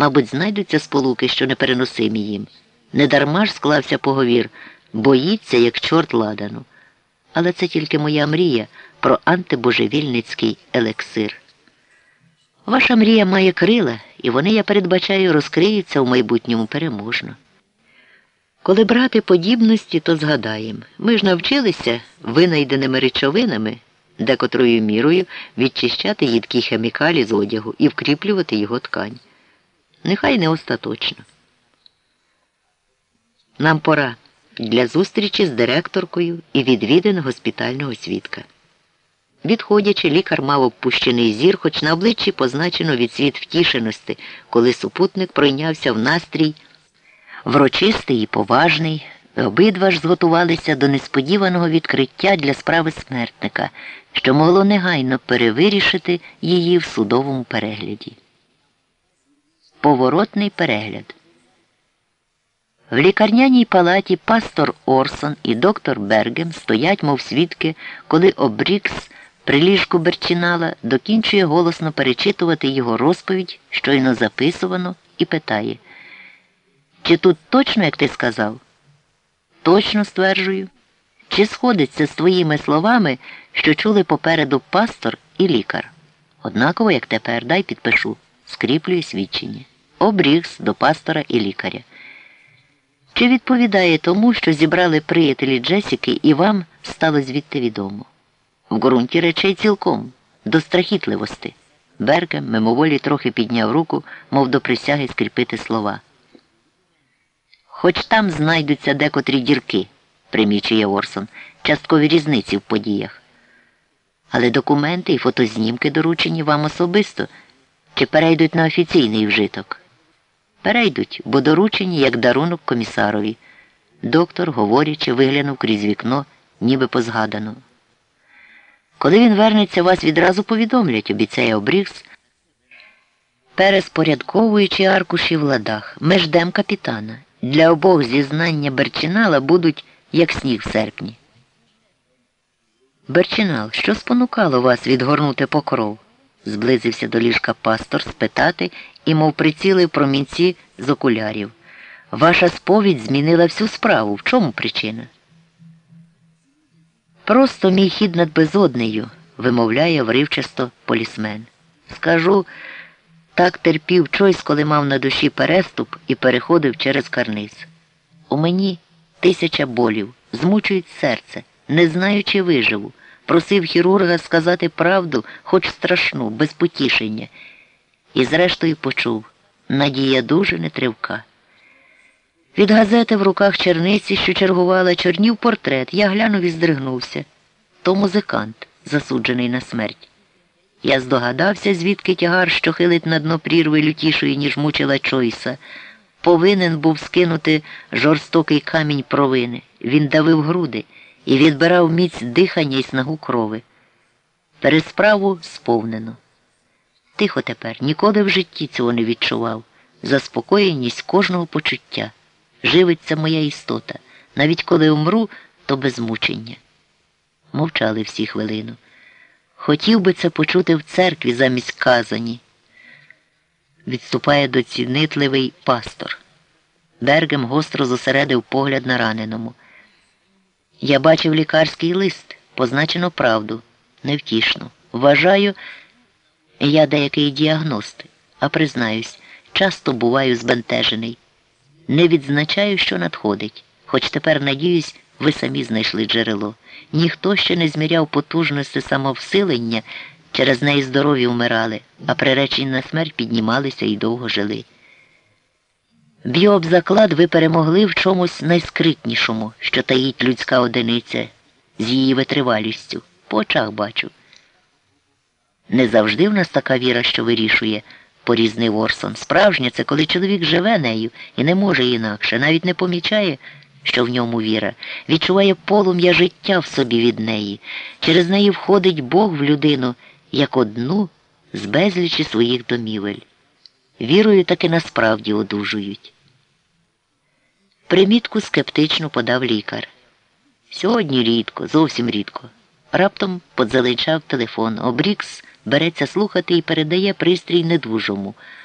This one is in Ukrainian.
Мабуть, знайдуться сполуки, що непереносимі їм. Недарма ж склався поговір, боїться, як чорт ладану. Але це тільки моя мрія про антибожевільницький елексир. Ваша мрія має крила, і вони, я передбачаю, розкриються в майбутньому переможно. Коли брати подібності, то згадаємо, ми ж навчилися винайденими речовинами, декотрою мірою відчищати їдкі хімікалі з одягу і вкріплювати його ткань. Нехай не остаточно. Нам пора для зустрічі з директоркою і відвідин госпітального свідка. Відходячи, лікар мав опущений зір, хоч на обличчі позначено відсвіт втішеності, коли супутник пройнявся в настрій врочистий і поважний. Обидва ж зготувалися до несподіваного відкриття для справи смертника, що могло негайно перевирішити її в судовому перегляді. Поворотний перегляд. В лікарняній палаті пастор Орсон і доктор Бергем стоять, мов свідки, коли Обрікс при ліжку Берчинала докінчує голосно перечитувати його розповідь, щойно записувано, і питає Чи тут точно, як ти сказав? Точно стверджую. Чи сходиться з твоїми словами, що чули попереду пастор і лікар? Однаково, як тепер, дай підпишу, скріплює свідчення. Обрігс до пастора і лікаря. Чи відповідає тому, що зібрали приятелі Джесіки і вам стало звідти відомо? В ґрунті речей цілком, до страхітливості. Бергем мимоволі трохи підняв руку, мов до присяги скріпити слова. Хоч там знайдуться декотрі дірки, примічує Орсон, часткові різниці в подіях. Але документи і фотознімки доручені вам особисто чи перейдуть на офіційний вжиток? Перейдуть, бо доручені як дарунок комісарові. Доктор, говорячи, виглянув крізь вікно, ніби позгадано. Коли він вернеться, вас відразу повідомлять, обіцяє Обрігс, переспорядковуючи аркуші в ладах. Ми ждем капітана. Для обох зізнання Берчинала будуть, як сніг в серпні. Берчинал, що спонукало вас відгорнути покров? зблизився до ліжка пастор спитати і, мов прицілив промінці з окулярів. Ваша сповідь змінила всю справу. В чому причина? Просто мій хід над безоднею, вимовляє вривчасто полісмен. Скажу, так терпів чойсь, коли мав на душі переступ і переходив через карниз. У мені тисяча болів, змучують серце, не знаю, чи виживу. Просив хірурга сказати правду, хоч страшну, без потішення. І зрештою почув надія дуже нетривка. Від газети в руках черниці, що чергувала, чорнів портрет, я глянув і здригнувся. То музикант, засуджений на смерть. Я здогадався, звідки тягар, що хилить на дно прірви лютішої, ніж мучила Чойса. Повинен був скинути жорстокий камінь провини. Він давив груди і відбирав міць дихання і снагу крови. Пересправу сповнено. Тихо тепер, ніколи в житті цього не відчував. Заспокоєність кожного почуття. Живиться моя істота. Навіть коли умру, то без мучення. Мовчали всі хвилину. Хотів би це почути в церкві замість казані. Відступає доцінитливий пастор. Бергем гостро зосередив погляд на раненому. Я бачив лікарський лист, позначено правду, невтішно. Вважаю, я деякий діагност, а признаюсь, часто буваю збентежений. Не відзначаю, що надходить, хоч тепер, надіюсь, ви самі знайшли джерело. Ніхто ще не зміряв потужності самовсилення, через неї здорові вмирали, а приречені на смерть піднімалися і довго жили. Б'ю об заклад ви перемогли в чомусь найскритнішому, що таїть людська одиниця з її витривалістю. По очах бачу. Не завжди в нас така віра, що вирішує, порізнив Орсон. Справжня це коли чоловік живе нею і не може інакше, навіть не помічає, що в ньому віра, відчуває полум'я життя в собі від неї. Через неї входить Бог в людину як одну з безлічі своїх домівель. Вірою таки насправді одужують. Примітку скептично подав лікар. Сьогодні рідко, зовсім рідко. Раптом подзеленчав телефон. Обрікс береться слухати і передає пристрій недужому.